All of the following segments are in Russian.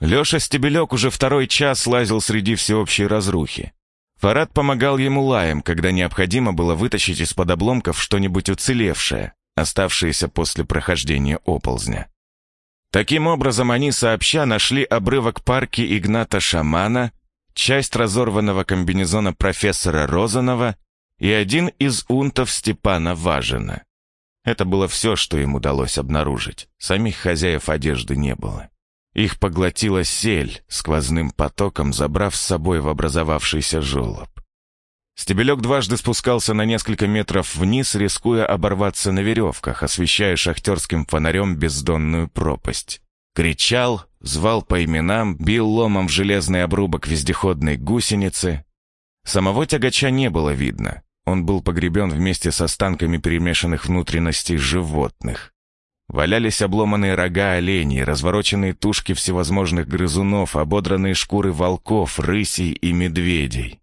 Леша Стебелек уже второй час лазил среди всеобщей разрухи. Фарад помогал ему лаем, когда необходимо было вытащить из-под обломков что-нибудь уцелевшее, оставшееся после прохождения оползня. Таким образом, они сообща нашли обрывок парки Игната Шамана, часть разорванного комбинезона профессора Розанова и один из унтов Степана Важина. Это было все, что им удалось обнаружить. Самих хозяев одежды не было. Их поглотила сель, сквозным потоком забрав с собой в образовавшийся желоб. Стебелек дважды спускался на несколько метров вниз, рискуя оборваться на веревках, освещая шахтерским фонарем бездонную пропасть. Кричал, звал по именам, бил ломом в железный обрубок вездеходной гусеницы. Самого тягача не было видно. Он был погребен вместе с останками перемешанных внутренностей животных. Валялись обломанные рога оленей, развороченные тушки всевозможных грызунов, ободранные шкуры волков, рысей и медведей.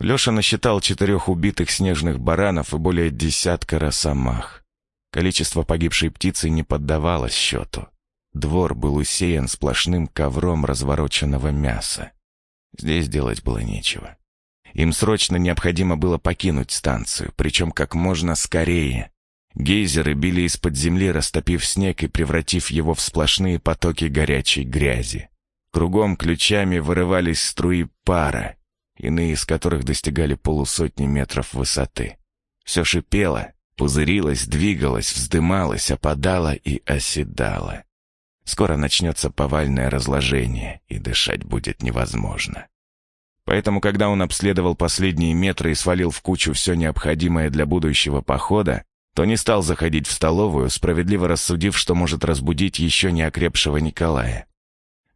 Леша насчитал четырех убитых снежных баранов и более десятка росомах. Количество погибшей птицы не поддавалось счету. Двор был усеян сплошным ковром развороченного мяса. Здесь делать было нечего. Им срочно необходимо было покинуть станцию, причем как можно скорее. Гейзеры били из-под земли, растопив снег и превратив его в сплошные потоки горячей грязи. Кругом ключами вырывались струи пара, иные из которых достигали полусотни метров высоты. Все шипело, пузырилось, двигалось, вздымалось, опадало и оседало. Скоро начнется повальное разложение, и дышать будет невозможно. Поэтому, когда он обследовал последние метры и свалил в кучу все необходимое для будущего похода, то не стал заходить в столовую, справедливо рассудив, что может разбудить еще не окрепшего Николая.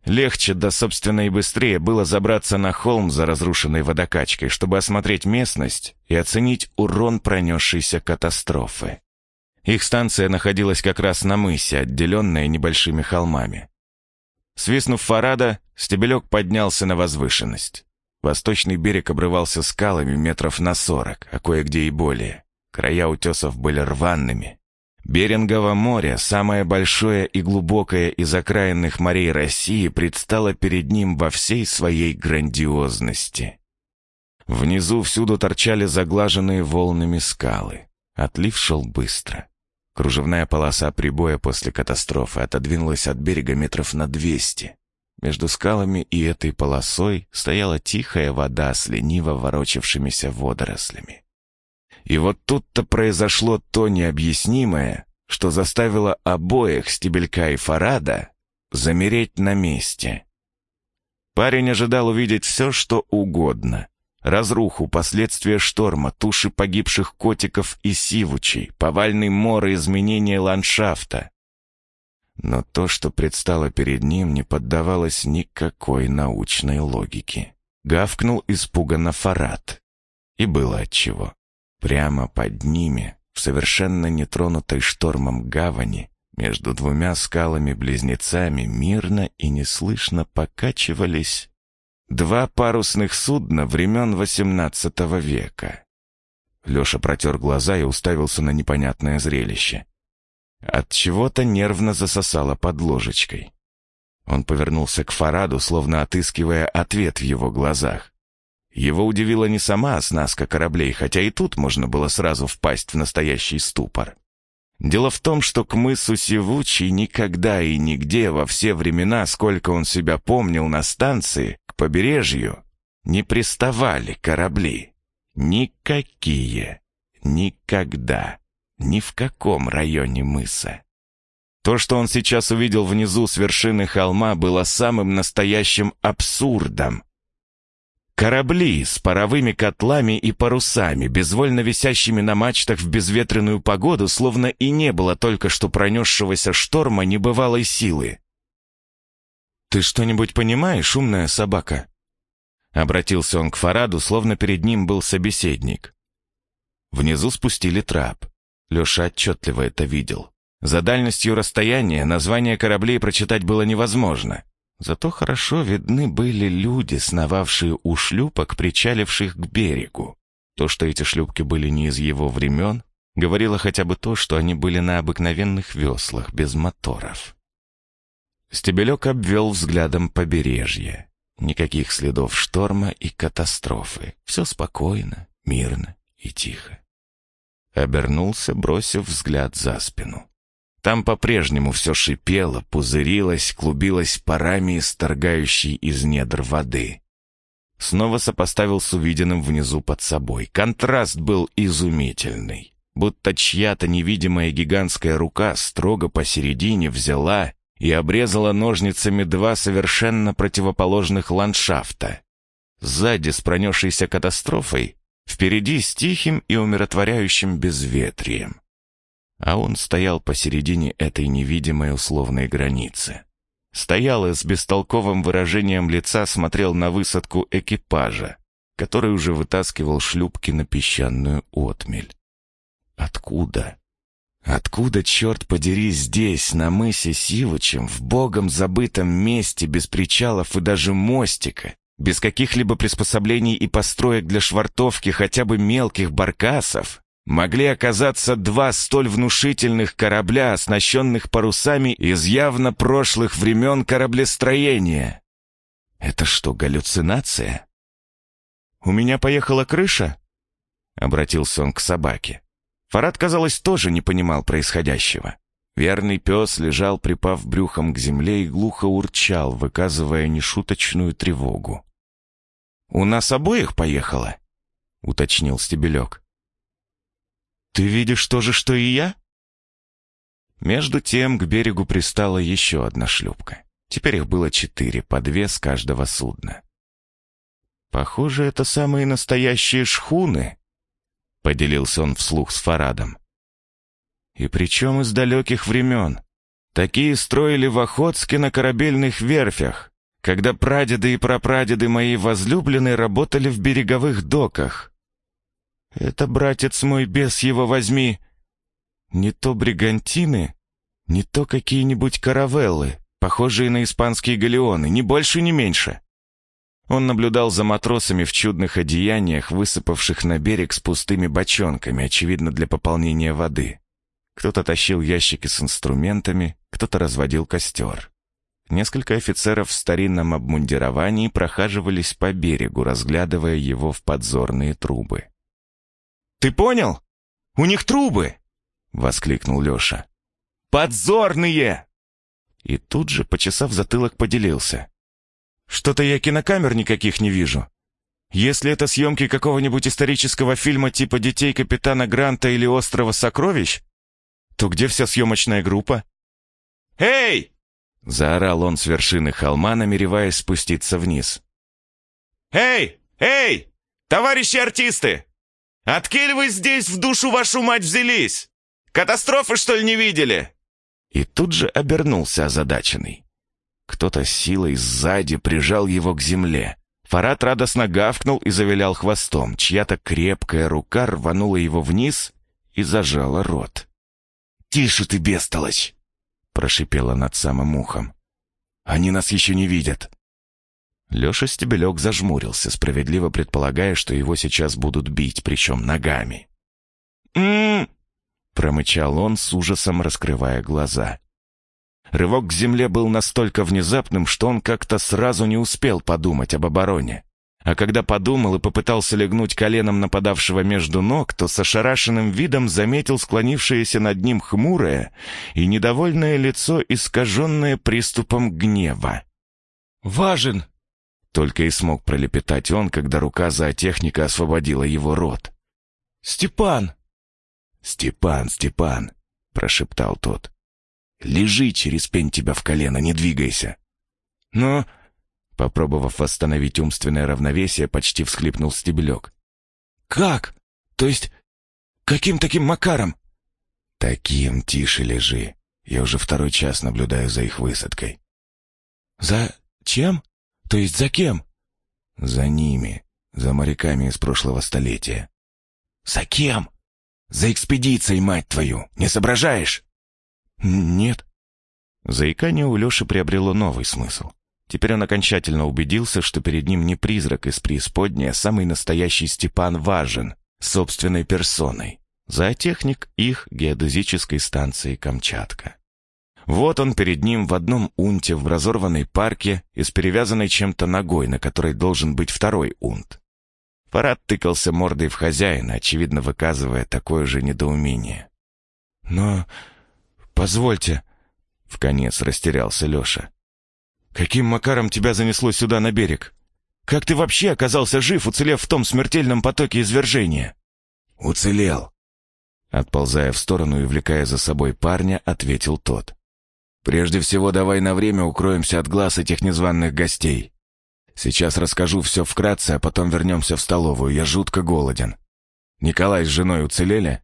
Легче, да, собственно, и быстрее было забраться на холм за разрушенной водокачкой, чтобы осмотреть местность и оценить урон пронесшейся катастрофы. Их станция находилась как раз на мысе, отделенная небольшими холмами. Свистнув Фарада, Стебелек поднялся на возвышенность. Восточный берег обрывался скалами метров на сорок, а кое-где и более. Края утесов были рваными, Берингово море, самое большое и глубокое из окраинных морей России, предстало перед ним во всей своей грандиозности. Внизу всюду торчали заглаженные волнами скалы. Отлив шел быстро. Кружевная полоса прибоя после катастрофы отодвинулась от берега метров на двести. Между скалами и этой полосой стояла тихая вода с лениво ворочавшимися водорослями. И вот тут-то произошло то необъяснимое, что заставило обоих Стебелька и Фарада замереть на месте. Парень ожидал увидеть все, что угодно. Разруху, последствия шторма, туши погибших котиков и сивучей, повальный мор и изменение ландшафта. Но то, что предстало перед ним, не поддавалось никакой научной логике. Гавкнул испуганно Фарад. И было отчего. Прямо под ними, в совершенно нетронутой штормом гавани, между двумя скалами-близнецами мирно и неслышно покачивались два парусных судна времен XVIII века. Леша протер глаза и уставился на непонятное зрелище. От чего-то нервно засосало под ложечкой. Он повернулся к Фараду, словно отыскивая ответ в его глазах. Его удивила не сама оснастка кораблей, хотя и тут можно было сразу впасть в настоящий ступор. Дело в том, что к мысу Севучий никогда и нигде во все времена, сколько он себя помнил на станции, к побережью, не приставали корабли. Никакие. Никогда. Ни в каком районе мыса. То, что он сейчас увидел внизу с вершины холма, было самым настоящим абсурдом, Корабли с паровыми котлами и парусами, безвольно висящими на мачтах в безветренную погоду, словно и не было только что пронесшегося шторма небывалой силы. «Ты что-нибудь понимаешь, умная собака?» Обратился он к Фараду, словно перед ним был собеседник. Внизу спустили трап. Леша отчетливо это видел. За дальностью расстояния название кораблей прочитать было невозможно. Зато хорошо видны были люди, сновавшие у шлюпок, причаливших к берегу. То, что эти шлюпки были не из его времен, говорило хотя бы то, что они были на обыкновенных веслах, без моторов. Стебелек обвел взглядом побережье. Никаких следов шторма и катастрофы. Все спокойно, мирно и тихо. Обернулся, бросив взгляд за спину. Там по-прежнему все шипело, пузырилось, клубилось парами, исторгающей из недр воды. Снова сопоставил с увиденным внизу под собой. Контраст был изумительный. Будто чья-то невидимая гигантская рука строго посередине взяла и обрезала ножницами два совершенно противоположных ландшафта. Сзади с пронесшейся катастрофой, впереди с тихим и умиротворяющим безветрием. А он стоял посередине этой невидимой условной границы. Стоял и с бестолковым выражением лица смотрел на высадку экипажа, который уже вытаскивал шлюпки на песчаную отмель. Откуда? Откуда, черт подери, здесь, на мысе Сивычем, в богом забытом месте, без причалов и даже мостика, без каких-либо приспособлений и построек для швартовки хотя бы мелких баркасов, могли оказаться два столь внушительных корабля, оснащенных парусами из явно прошлых времен кораблестроения? Это что, галлюцинация? «У меня поехала крыша?» — обратился он к собаке. Фарад, казалось, тоже не понимал происходящего. Верный пес лежал, припав брюхом к земле и глухо урчал, выказывая нешуточную тревогу. «У нас обоих поехало?» — уточнил Стебелек. «Ты видишь то же, что и я?» Между тем к берегу пристала еще одна шлюпка. Теперь их было четыре, по две с каждого судна. «Похоже, это самые настоящие шхуны», Поделился он вслух с Фарадом. И причем из далеких времен. Такие строили в Охотске на корабельных верфях, когда прадеды и прапрадеды мои возлюбленные работали в береговых доках. Это, братец мой, без его возьми, не то бригантины, не то какие-нибудь каравеллы, похожие на испанские галеоны, ни больше, ни меньше. Он наблюдал за матросами в чудных одеяниях, высыпавших на берег с пустыми бочонками, очевидно, для пополнения воды. Кто-то тащил ящики с инструментами, кто-то разводил костер. Несколько офицеров в старинном обмундировании прохаживались по берегу, разглядывая его в подзорные трубы. «Ты понял? У них трубы!» — воскликнул Леша. «Подзорные!» И тут же, почесав затылок, поделился. Что-то я кинокамер никаких не вижу. Если это съемки какого-нибудь исторического фильма типа «Детей капитана Гранта» или «Острова сокровищ», то где вся съемочная группа? «Эй!» — заорал он с вершины холма, намереваясь спуститься вниз. «Эй! Эй! Товарищи артисты! Откель вы здесь в душу вашу мать взялись? Катастрофы, что ли, не видели?» И тут же обернулся озадаченный. Кто-то силой сзади прижал его к земле. Фарад радостно гавкнул и завилял хвостом. Чья-то крепкая рука рванула его вниз и зажала рот. «Тише ты, бестолочь!» — прошипела над самым ухом. «Они нас еще не видят!» Леша Стебелек зажмурился, справедливо предполагая, что его сейчас будут бить, причем ногами. «М-м-м!» промычал он с ужасом, раскрывая глаза. Рывок к земле был настолько внезапным, что он как-то сразу не успел подумать об обороне. А когда подумал и попытался легнуть коленом нападавшего между ног, то с ошарашенным видом заметил склонившееся над ним хмурое и недовольное лицо, искаженное приступом гнева. «Важен!» — только и смог пролепетать он, когда рука зоотехника освободила его рот. «Степан!» «Степан, Степан!» — прошептал тот. Лежи, через пень тебя в колено, не двигайся. Но, попробовав восстановить умственное равновесие, почти всхлипнул стебелек. Как? То есть, каким таким макаром? Таким тише лежи. Я уже второй час наблюдаю за их высадкой. За чем? То есть за кем? За ними, за моряками из прошлого столетия. За кем? За экспедицией, мать твою, не соображаешь? «Нет». Заикание у Леши приобрело новый смысл. Теперь он окончательно убедился, что перед ним не призрак из преисподней, а самый настоящий Степан Важен, собственной персоной, зоотехник их геодезической станции Камчатка. Вот он перед ним в одном унте в разорванной парке и с перевязанной чем-то ногой, на которой должен быть второй унт. Фарад тыкался мордой в хозяина, очевидно выказывая такое же недоумение. «Но... позвольте...» — вконец растерялся Леша. «Каким макаром тебя занесло сюда на берег? Как ты вообще оказался жив, уцелев в том смертельном потоке извержения?» «Уцелел!» Отползая в сторону и влекая за собой парня, ответил тот. «Прежде всего, давай на время укроемся от глаз этих незваных гостей. Сейчас расскажу все вкратце, а потом вернемся в столовую. Я жутко голоден. Николай с женой уцелели?»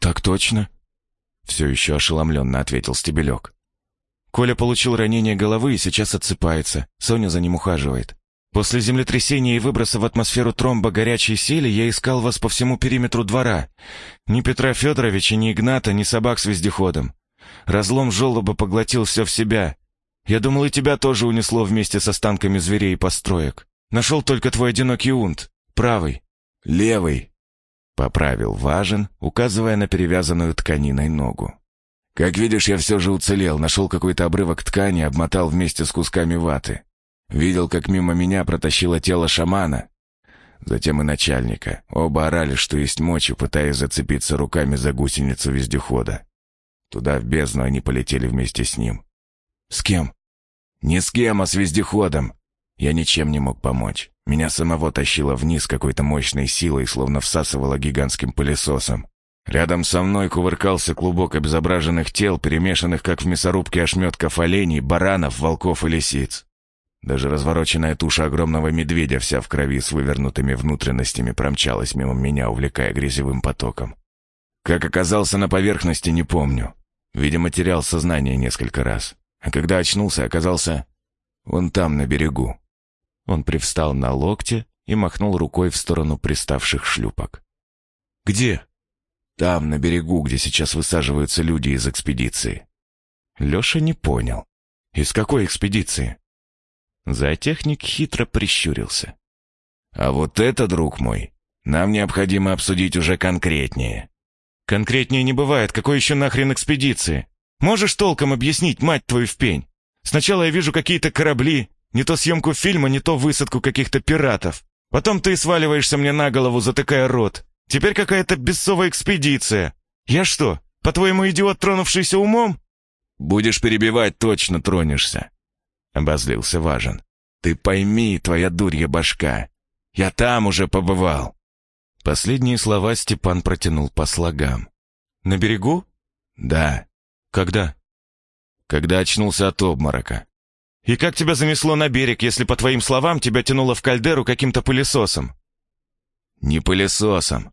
«Так точно», — все еще ошеломленно ответил Стебелек. «Коля получил ранение головы и сейчас отсыпается. Соня за ним ухаживает. После землетрясения и выброса в атмосферу тромба горячей сели я искал вас по всему периметру двора. Ни Петра Федоровича, ни Игната, ни собак с вездеходом. Разлом желоба поглотил все в себя. Я думал, и тебя тоже унесло вместе с останками зверей и построек. Нашел только твой одинокий унт, правый. Левый, поправил Важен, указывая на перевязанную тканиной ногу. Как видишь, я все же уцелел, нашел какой-то обрывок ткани, обмотал вместе с кусками ваты. Видел, как мимо меня протащило тело шамана. Затем и начальника. Оба орали, что есть мочи, пытаясь зацепиться руками за гусеницу вездехода. Туда в бездну они полетели вместе с ним. «С кем?» «Не с кем, а с вездеходом. Я ничем не мог помочь. Меня самого тащило вниз какой-то мощной силой, словно всасывало гигантским пылесосом. Рядом со мной кувыркался клубок обезображенных тел, перемешанных, как в мясорубке ошметков оленей, баранов, волков и лисиц. Даже развороченная туша огромного медведя вся в крови с вывернутыми внутренностями промчалась мимо меня, увлекая грязевым потоком. Как оказался на поверхности, не помню. Видимо, терял сознание несколько раз. А когда очнулся, оказался вон там, на берегу. Он привстал на локте и махнул рукой в сторону приставших шлюпок. «Где?» «Там, на берегу, где сейчас высаживаются люди из экспедиции». Леша не понял. «Из какой экспедиции?» Зоотехник хитро прищурился. «А вот это, друг мой, нам необходимо обсудить уже конкретнее». «Конкретнее не бывает. Какой еще нахрен экспедиции? Можешь толком объяснить, мать твою, в пень? Сначала я вижу какие-то корабли, не то съемку фильма, не то высадку каких-то пиратов. Потом ты сваливаешься мне на голову, затыкая рот. Теперь какая-то бессовая экспедиция. Я что, по-твоему, идиот, тронувшийся умом?» «Будешь перебивать, точно тронешься», — обозлился Важен. «Ты пойми, твоя дурья башка, я там уже побывал». Последние слова Степан протянул по слогам. «На берегу?» «Да». «Когда?» «Когда очнулся от обморока». «И как тебя занесло на берег, если, по твоим словам, тебя тянуло в кальдеру каким-то пылесосом?» «Не пылесосом.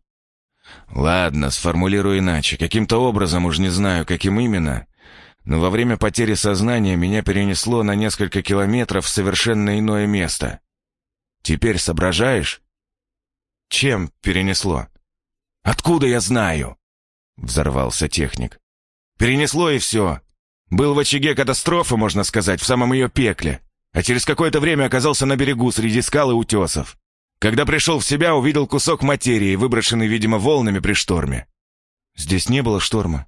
Ладно, сформулирую иначе. Каким-то образом, уж не знаю, каким именно, но во время потери сознания меня перенесло на несколько километров в совершенно иное место. Теперь соображаешь? Чем перенесло? Откуда я знаю? Взорвался техник. Перенесло и все. Был в очаге катастрофы, можно сказать, в самом ее пекле. А через какое-то время оказался на берегу среди скал и утесов. Когда пришел в себя, увидел кусок материи, выброшенный, видимо, волнами при шторме. Здесь не было шторма.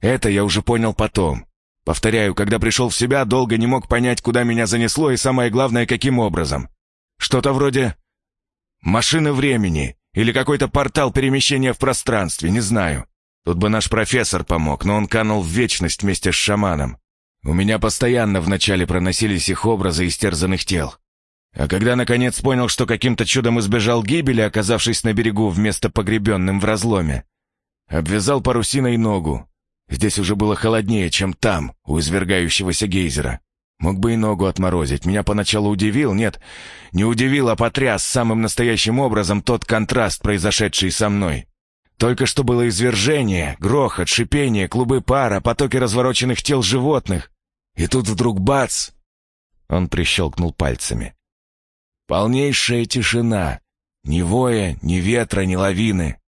Это я уже понял потом. Повторяю, когда пришел в себя, долго не мог понять, куда меня занесло и, самое главное, каким образом. Что-то вроде машины времени или какой-то портал перемещения в пространстве, не знаю. Тут бы наш профессор помог, но он канул в вечность вместе с шаманом. У меня постоянно вначале проносились их образы истерзанных тел. А когда наконец понял, что каким-то чудом избежал гибели, оказавшись на берегу вместо погребенным в разломе, обвязал парусиной ногу, Здесь уже было холоднее, чем там, у извергающегося гейзера. Мог бы и ногу отморозить. Меня поначалу удивил, нет, не удивил, а потряс самым настоящим образом тот контраст, произошедший со мной. Только что было извержение, грохот, шипение, клубы пара, потоки развороченных тел животных. И тут вдруг бац! Он прищелкнул пальцами. Полнейшая тишина. Ни воя, ни ветра, ни лавины.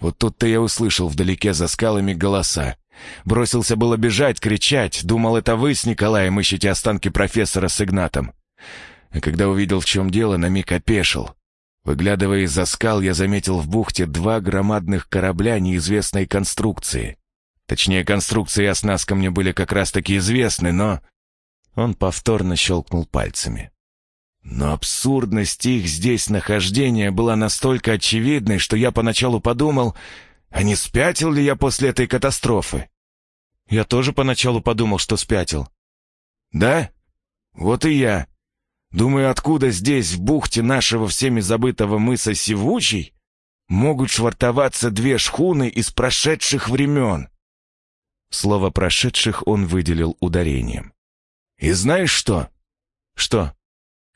Вот тут-то я услышал вдалеке за скалами голоса. Бросился было бежать, кричать. Думал, это вы с Николаем ищете останки профессора с Игнатом. А когда увидел, в чем дело, на миг опешил. Выглядывая из-за скал, я заметил в бухте два громадных корабля неизвестной конструкции. Точнее, конструкции оснастка мне были как раз-таки известны, но...» Он повторно щелкнул пальцами. Но абсурдность их здесь нахождения была настолько очевидной, что я поначалу подумал, а не спятил ли я после этой катастрофы? Я тоже поначалу подумал, что спятил. Да? Вот и я. Думаю, откуда здесь, в бухте нашего всеми забытого мыса Сивучий, могут швартоваться две шхуны из прошедших времен? Слово «прошедших» он выделил ударением. И знаешь что? Что?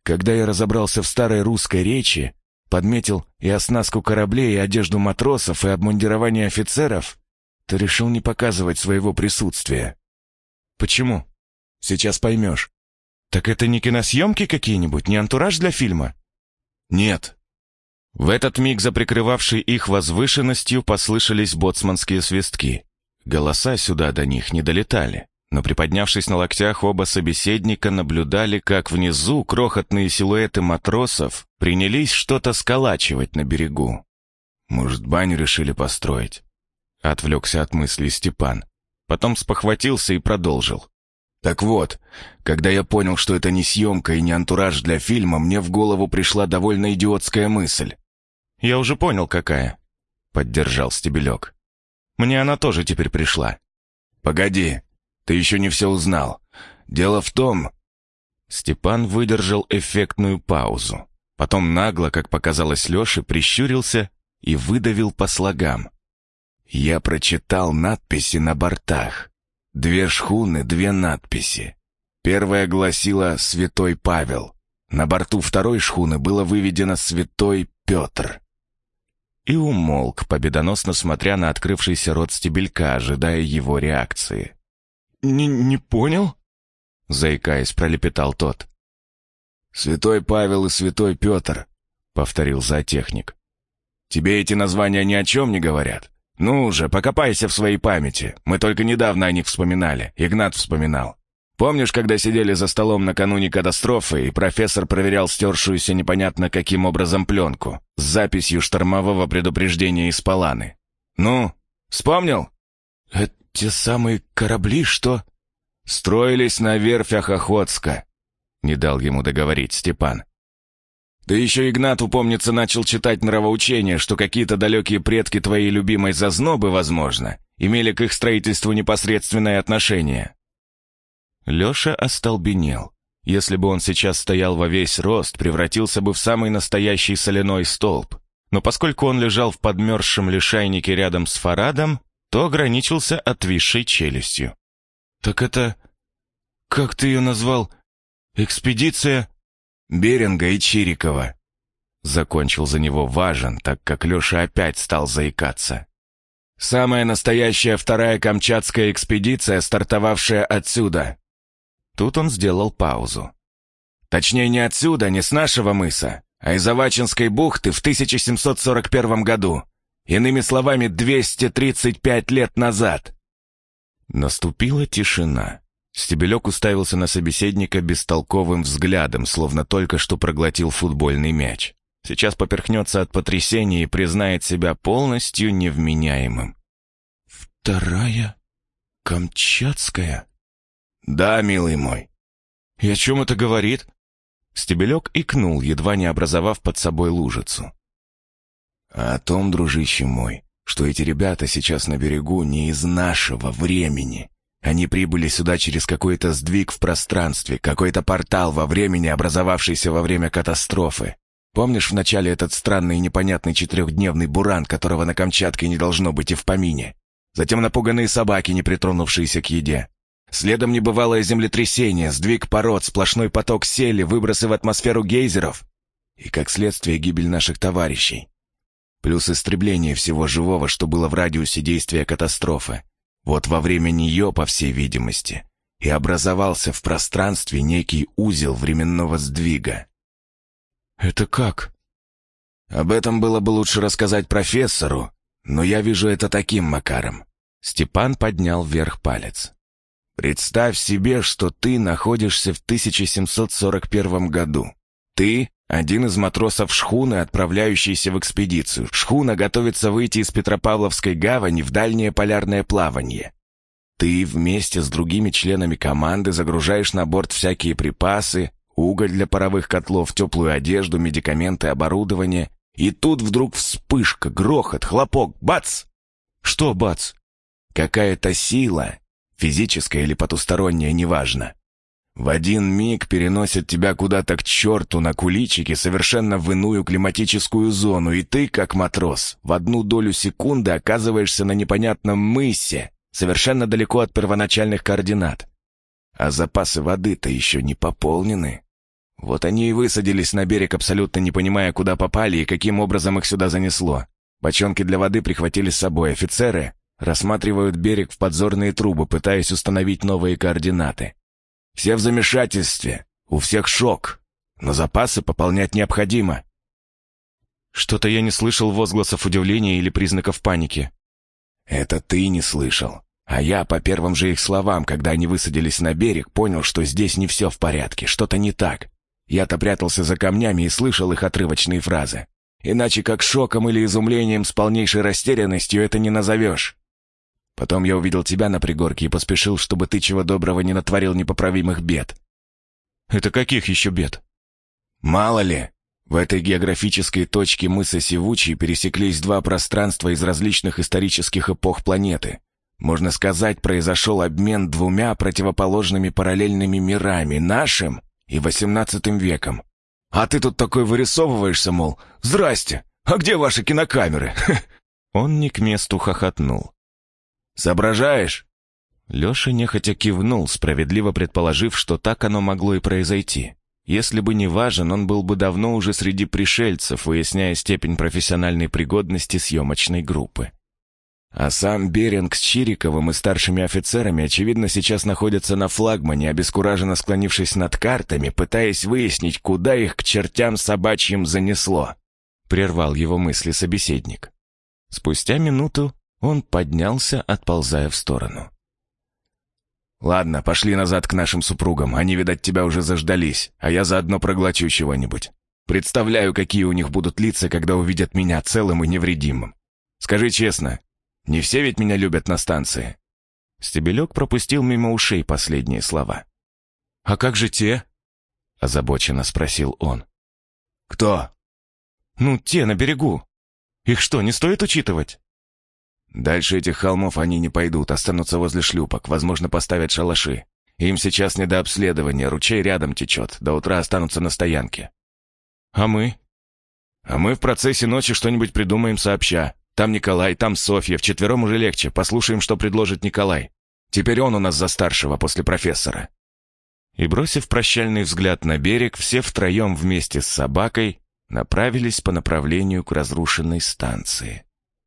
Когда я разобрался в старой русской речи, подметил и оснастку кораблей, и одежду матросов, и обмундирование офицеров, то решил не показывать своего присутствия. Почему? Сейчас поймешь. Так это не киносъемки какие-нибудь, не антураж для фильма? Нет. В этот миг за прикрывавшей их возвышенностью послышались боцманские свистки. Голоса сюда до них не долетали, но приподнявшись на локтях, оба собеседника наблюдали, как внизу крохотные силуэты матросов принялись что-то сколачивать на берегу. «Может, баню решили построить?» Отвлекся от мыслей Степан. Потом спохватился и продолжил. Так вот, когда я понял, что это не съемка и не антураж для фильма, мне в голову пришла довольно идиотская мысль. «Я уже понял, какая», — поддержал Стебелек. Мне она тоже теперь пришла. «Погоди, ты еще не все узнал. Дело в том...» Степан выдержал эффектную паузу. Потом нагло, как показалось Леше, прищурился и выдавил по слогам. «Я прочитал надписи на бортах. Две шхуны, две надписи. Первая гласила «Святой Павел». На борту второй шхуны было выведено «Святой Петр» и умолк, победоносно смотря на открывшийся рот стебелька, ожидая его реакции. «Не, не понял?» — заикаясь, пролепетал тот. «Святой Павел и Святой Петр», — повторил зоотехник. «Тебе эти названия ни о чем не говорят? Ну уже, покопайся в своей памяти. Мы только недавно о них вспоминали. Игнат вспоминал. Помнишь, когда сидели за столом накануне катастрофы, и профессор проверял стершуюся непонятно каким образом пленку с записью штормового предупреждения из Паланы? Ну, вспомнил? Это те самые корабли, что... Строились на верфях Охотска. Не дал ему договорить Степан. Да еще Игнат, упомнится, начал читать нравоучение, что какие-то далекие предки твоей любимой зазнобы, возможно, имели к их строительству непосредственное отношение. Леша остолбенел. Если бы он сейчас стоял во весь рост, превратился бы в самый настоящий соляной столб. Но поскольку он лежал в подмерзшем лишайнике рядом с Фарадом, то ограничился отвисшей челюстью. «Так это... как ты ее назвал? Экспедиция?» «Беринга и Чирикова», — закончил за него Важен, так как Леша опять стал заикаться. «Самая настоящая вторая Камчатская экспедиция, стартовавшая отсюда, Тут он сделал паузу. Точнее, не отсюда, не с нашего мыса, а из Авачинской бухты в 1741 году. Иными словами, 235 лет назад. Наступила тишина. Стебелек уставился на собеседника бестолковым взглядом, словно только что проглотил футбольный мяч. Сейчас поперхнется от потрясения и признает себя полностью невменяемым. «Вторая Камчатская?» «Да, милый мой». «И о чем это говорит?» Стебелек икнул, едва не образовав под собой лужицу. «О том, дружище мой, что эти ребята сейчас на берегу не из нашего времени. Они прибыли сюда через какой-то сдвиг в пространстве, какой-то портал во времени, образовавшийся во время катастрофы. Помнишь вначале этот странный и непонятный четырехдневный буран, которого на Камчатке не должно быть и в помине? Затем напуганные собаки, не притронувшиеся к еде. Следом небывалое землетрясение, сдвиг пород, сплошной поток сели, выбросы в атмосферу гейзеров. И, как следствие, гибель наших товарищей. Плюс истребление всего живого, что было в радиусе действия катастрофы. Вот во время нее, по всей видимости, и образовался в пространстве некий узел временного сдвига. «Это как?» «Об этом было бы лучше рассказать профессору, но я вижу это таким макаром». Степан поднял вверх палец. Представь себе, что ты находишься в 1741 году. Ты — один из матросов шхуны, отправляющийся в экспедицию. Шхуна готовится выйти из Петропавловской гавани в дальнее полярное плавание. Ты вместе с другими членами команды загружаешь на борт всякие припасы, уголь для паровых котлов, теплую одежду, медикаменты, оборудование. И тут вдруг вспышка, грохот, хлопок, бац! Что бац? Какая-то сила, физическая или потусторонняя, неважно. В один миг переносит тебя куда-то к черту на куличике совершенно в иную климатическую зону, и ты, как матрос, в одну долю секунды оказываешься на непонятном мысе, совершенно далеко от первоначальных координат. А запасы воды-то еще не пополнены. Вот они и высадились на берег, абсолютно не понимая, куда попали и каким образом их сюда занесло. Бочонки для воды прихватили с собой офицеры, рассматривают берег в подзорные трубы, пытаясь установить новые координаты. Все в замешательстве, у всех шок, но запасы пополнять необходимо. Что-то я не слышал возгласов удивления или признаков паники. Это ты не слышал. А я по первым же их словам, когда они высадились на берег, понял, что здесь не все в порядке, что-то не так. Я-то прятался за камнями и слышал их отрывочные фразы. Иначе как шоком или изумлением с полнейшей растерянностью это не назовешь. Потом я увидел тебя на пригорке и поспешил, чтобы ты чего доброго не натворил непоправимых бед. Это каких еще бед? Мало ли, в этой географической точке мыса Севучий пересеклись два пространства из различных исторических эпох планеты. Можно сказать, произошел обмен двумя противоположными параллельными мирами, нашим и XVIII веком. А ты тут такой вырисовываешься, мол, «Здрасте! А где ваши кинокамеры?» Он не к месту хохотнул. «Соображаешь?» Леша нехотя кивнул, справедливо предположив, что так оно могло и произойти. Если бы не важен, он был бы давно уже среди пришельцев, выясняя степень профессиональной пригодности съемочной группы. А сам Беринг с Чириковым и старшими офицерами, очевидно, сейчас находятся на флагмане, обескураженно склонившись над картами, пытаясь выяснить, куда их к чертям собачьим занесло. Прервал его мысли собеседник. Спустя минуту он поднялся, отползая в сторону. «Ладно, пошли назад к нашим супругам. Они, видать, тебя уже заждались, а я заодно проглочу чего-нибудь. Представляю, какие у них будут лица, когда увидят меня целым и невредимым. Скажи честно, не все ведь меня любят на станции?» Стебелек пропустил мимо ушей последние слова. «А как же те?» — озабоченно спросил он. «Кто?» «Ну, те на берегу. Их что, не стоит учитывать?» Дальше этих холмов они не пойдут, останутся возле шлюпок, возможно, поставят шалаши. Им сейчас не до обследования, ручей рядом течет, до утра останутся на стоянке. А мы? А мы в процессе ночи что-нибудь придумаем сообща. Там Николай, там Софья, вчетвером уже легче, послушаем, что предложит Николай. Теперь он у нас за старшего после профессора. И бросив прощальный взгляд на берег, все втроем вместе с собакой направились по направлению к разрушенной станции.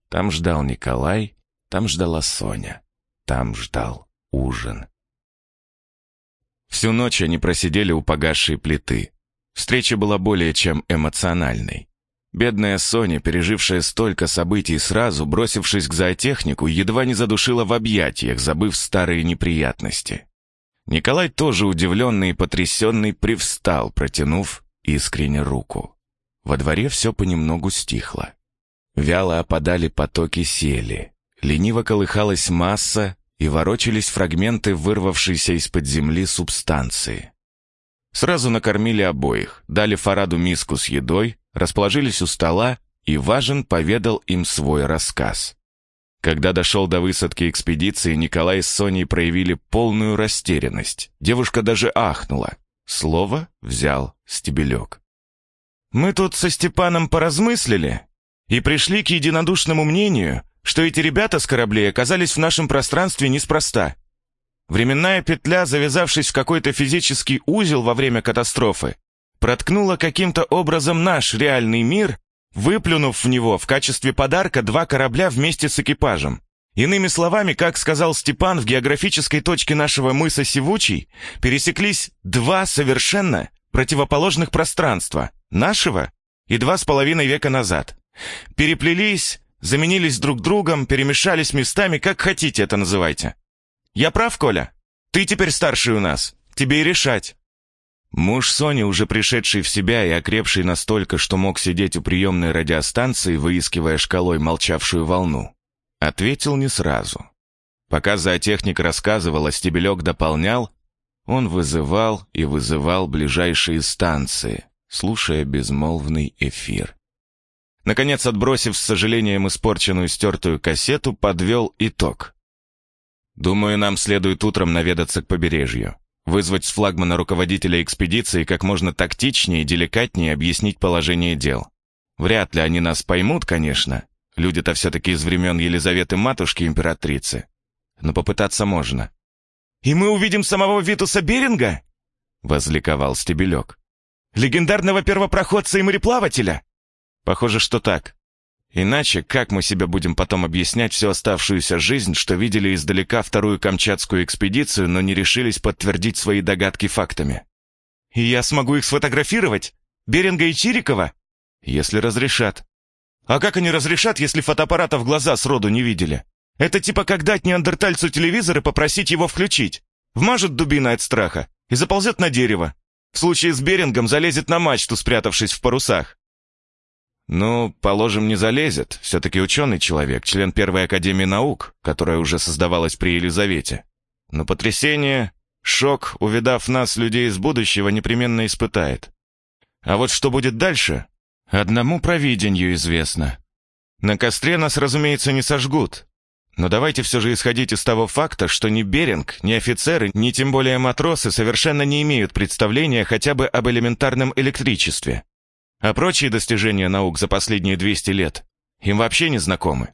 Там ждал Николай, там ждала Соня, там ждал ужин. Всю ночь они просидели у погасшей плиты. Встреча была более чем эмоциональной. Бедная Соня, пережившая столько событий сразу, бросившись к зоотехнику, едва не задушила в объятиях, забыв старые неприятности. Николай, тоже удивленный и потрясенный, привстал, протянув искренне руку. Во дворе все понемногу стихло. Вяло опадали потоки сели. Лениво колыхалась масса, и ворочались фрагменты вырвавшейся из-под земли субстанции. Сразу накормили обоих, дали Фараду миску с едой, расположились у стола, и Важен поведал им свой рассказ. Когда дошел до высадки экспедиции, Николай с Соней проявили полную растерянность. Девушка даже ахнула. Слово взял Стебелек. «Мы тут со Степаном поразмыслили и пришли к единодушному мнению, что эти ребята с кораблей оказались в нашем пространстве неспроста. Временная петля, завязавшись в какой-то физический узел во время катастрофы, проткнула каким-то образом наш реальный мир, выплюнув в него в качестве подарка два корабля вместе с экипажем. Иными словами, как сказал Степан, в географической точке нашего мыса Севучий пересеклись два совершенно противоположных пространства, нашего и два с половиной века назад. Переплелись, заменились друг другом, перемешались местами, как хотите это называйте. Я прав, Коля? Ты теперь старший у нас, тебе и решать». Муж Сони, уже пришедший в себя и окрепший настолько, что мог сидеть у приемной радиостанции, выискивая шкалой молчавшую волну, ответил не сразу. Пока зоотехник рассказывал, а Стебелек дополнял, он вызывал и вызывал ближайшие станции, слушая безмолвный эфир. Наконец, отбросив с сожалением испорченную стертую кассету, подвел итог. «Думаю, нам следует утром наведаться к побережью, вызвать с флагмана руководителя экспедиции как можно тактичнее и деликатнее объяснить положение дел. Вряд ли они нас поймут, конечно. Люди-то все-таки из времен Елизаветы Матушки-императрицы. Но попытаться можно». «И мы увидим самого Витуса Беринга?» — возликовал Стебелек. «Легендарного первопроходца и мореплавателя?» Похоже, что так. Иначе как мы себе будем потом объяснять всю оставшуюся жизнь, что видели издалека вторую Камчатскую экспедицию, но не решились подтвердить свои догадки фактами? И я смогу их сфотографировать? Беринга и Чирикова? Если разрешат. А как они разрешат, если фотоаппарата в глаза сроду не видели? Это типа как дать неандертальцу телевизор и попросить его включить. Вмажет дубиной от страха и заползет на дерево. В случае с Берингом залезет на мачту, спрятавшись в парусах. Ну, положим, не залезет. Все-таки ученый человек, член Первой Академии Наук, которая уже создавалась при Елизавете. Но потрясение, шок, увидав нас, людей из будущего, непременно испытает. А вот что будет дальше, одному провидению известно. На костре нас, разумеется, не сожгут. Но давайте все же исходить из того факта, что ни Беринг, ни офицеры, ни тем более матросы совершенно не имеют представления хотя бы об элементарном электричестве. А прочие достижения наук за последние 200 лет им вообще не знакомы.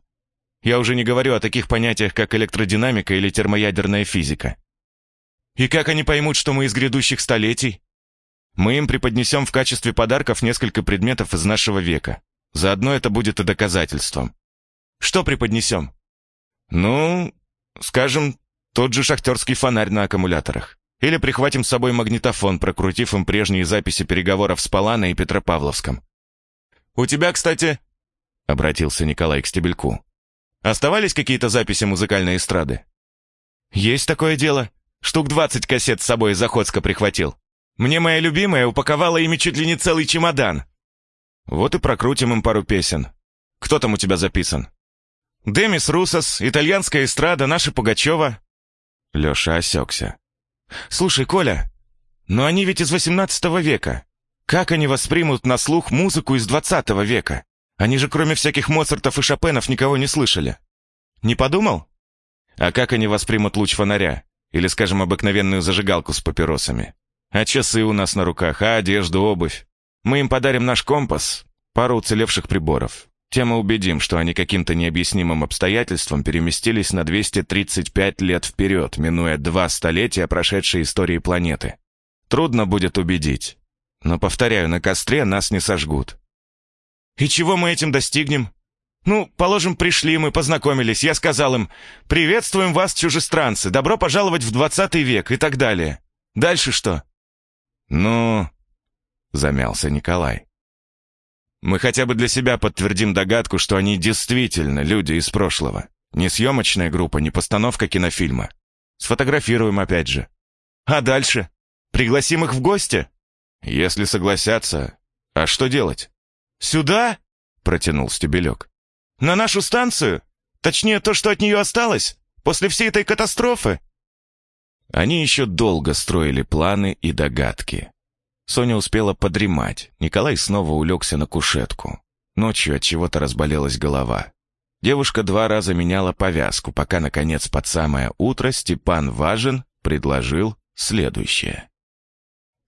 Я уже не говорю о таких понятиях, как электродинамика или термоядерная физика. И как они поймут, что мы из грядущих столетий? Мы им преподнесем в качестве подарков несколько предметов из нашего века. Заодно это будет и доказательством. Что преподнесем? Ну, скажем, тот же шахтерский фонарь на аккумуляторах. Или прихватим с собой магнитофон, прокрутив им прежние записи переговоров с Паланой и Петропавловском. «У тебя, кстати...» — обратился Николай к Стебельку. «Оставались какие-то записи музыкальной эстрады?» «Есть такое дело. Штук двадцать кассет с собой из Охотска прихватил. Мне моя любимая упаковала ими чуть ли не целый чемодан. Вот и прокрутим им пару песен. Кто там у тебя записан?» «Демис Русос, итальянская эстрада, наша Пугачева». Леша осекся. «Слушай, Коля, но они ведь из XVIII века. Как они воспримут на слух музыку из XX века? Они же кроме всяких Моцартов и Шопенов никого не слышали. Не подумал? А как они воспримут луч фонаря? Или, скажем, обыкновенную зажигалку с папиросами? А часы у нас на руках, а одежду, обувь? Мы им подарим наш компас, пару уцелевших приборов. Тем и убедим, что они каким-то необъяснимым обстоятельством переместились на 235 лет вперед, минуя два столетия прошедшей истории планеты. Трудно будет убедить. Но, повторяю, на костре нас не сожгут. И чего мы этим достигнем? Ну, положим, пришли мы, познакомились, я сказал им «Приветствуем вас, чужестранцы, добро пожаловать в 20 век» и так далее. Дальше что? Ну, замялся Николай. Мы хотя бы для себя подтвердим догадку, что они действительно люди из прошлого. Не съемочная группа, не постановка кинофильма. Сфотографируем опять же. А дальше? Пригласим их в гости? Если согласятся. А что делать? Сюда? Протянул Стебелек. На нашу станцию? Точнее, то, что от нее осталось? После всей этой катастрофы? Они еще долго строили планы и догадки. Соня успела подремать. Николай снова улегся на кушетку. Ночью от чего-то разболелась голова. Девушка два раза меняла повязку, пока, наконец, под самое утро Степан Важен предложил следующее.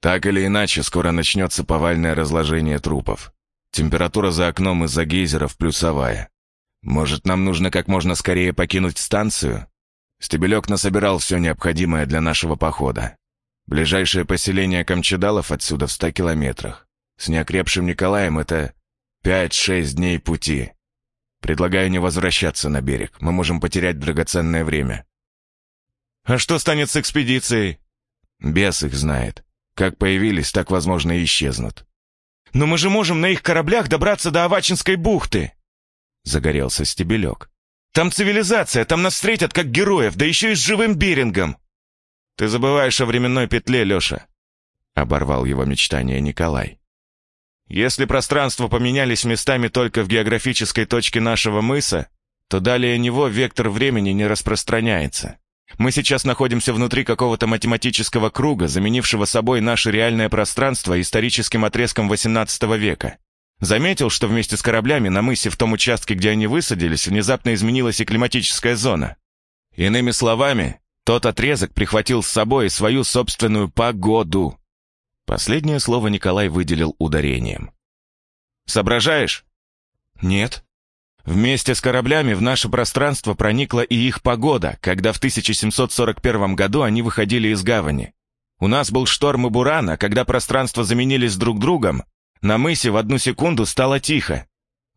Так или иначе, скоро начнется повальное разложение трупов. Температура за окном из-за гейзеров плюсовая. Может, нам нужно как можно скорее покинуть станцию? Стебелек насобирал все необходимое для нашего похода. Ближайшее поселение Камчедалов отсюда в ста километрах. С неокрепшим Николаем это пять-шесть дней пути. Предлагаю не возвращаться на берег. Мы можем потерять драгоценное время. А что станет с экспедицией? Бес их знает. Как появились, так, возможно, и исчезнут. Но мы же можем на их кораблях добраться до Авачинской бухты. Загорелся Стебелек. Там цивилизация, там нас встретят как героев, да еще и с живым Берингом. «Ты забываешь о временной петле, Леша», — оборвал его мечтание Николай. «Если пространства поменялись местами только в географической точке нашего мыса, то далее него вектор времени не распространяется. Мы сейчас находимся внутри какого-то математического круга, заменившего собой наше реальное пространство историческим отрезком XVIII века. Заметил, что вместе с кораблями на мысе в том участке, где они высадились, внезапно изменилась и климатическая зона. Иными словами, тот отрезок прихватил с собой свою собственную погоду. Последнее слово Николай выделил ударением. «Соображаешь?» «Нет». Вместе с кораблями в наше пространство проникла и их погода, когда в 1741 году они выходили из гавани. У нас был шторм и буран, а когда пространства заменились друг другом, на мысе в одну секунду стало тихо.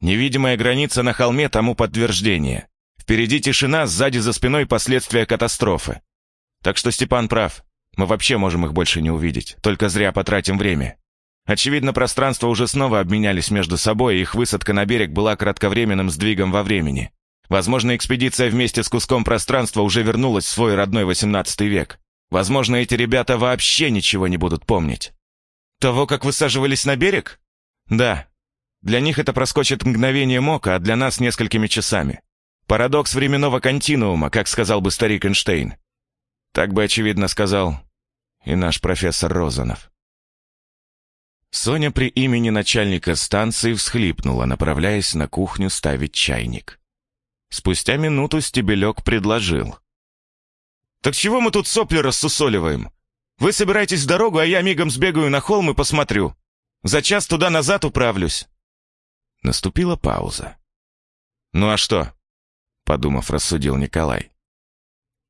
Невидимая граница на холме тому подтверждение. Впереди тишина, сзади за спиной последствия катастрофы. Так что Степан прав. Мы вообще можем их больше не увидеть, только зря потратим время. Очевидно, пространства уже снова обменялись между собой, и их высадка на берег была кратковременным сдвигом во времени. Возможно, экспедиция вместе с куском пространства уже вернулась в свой родной XVIII век. Возможно, эти ребята вообще ничего не будут помнить. Того, как высаживались на берег? Да. Для них это проскочит мгновение мока, а для нас несколькими часами. Парадокс временного континуума, как сказал бы старик Эйнштейн. Так бы, очевидно, сказал и наш профессор Розанов. Соня при имени начальника станции всхлипнула, направляясь на кухню ставить чайник. Спустя минуту Стебелек предложил. «Так чего мы тут сопли рассусоливаем? Вы собираетесь в дорогу, а я мигом сбегаю на холм и посмотрю. За час туда-назад управлюсь». Наступила пауза. «Ну а что?» — подумав, рассудил Николай.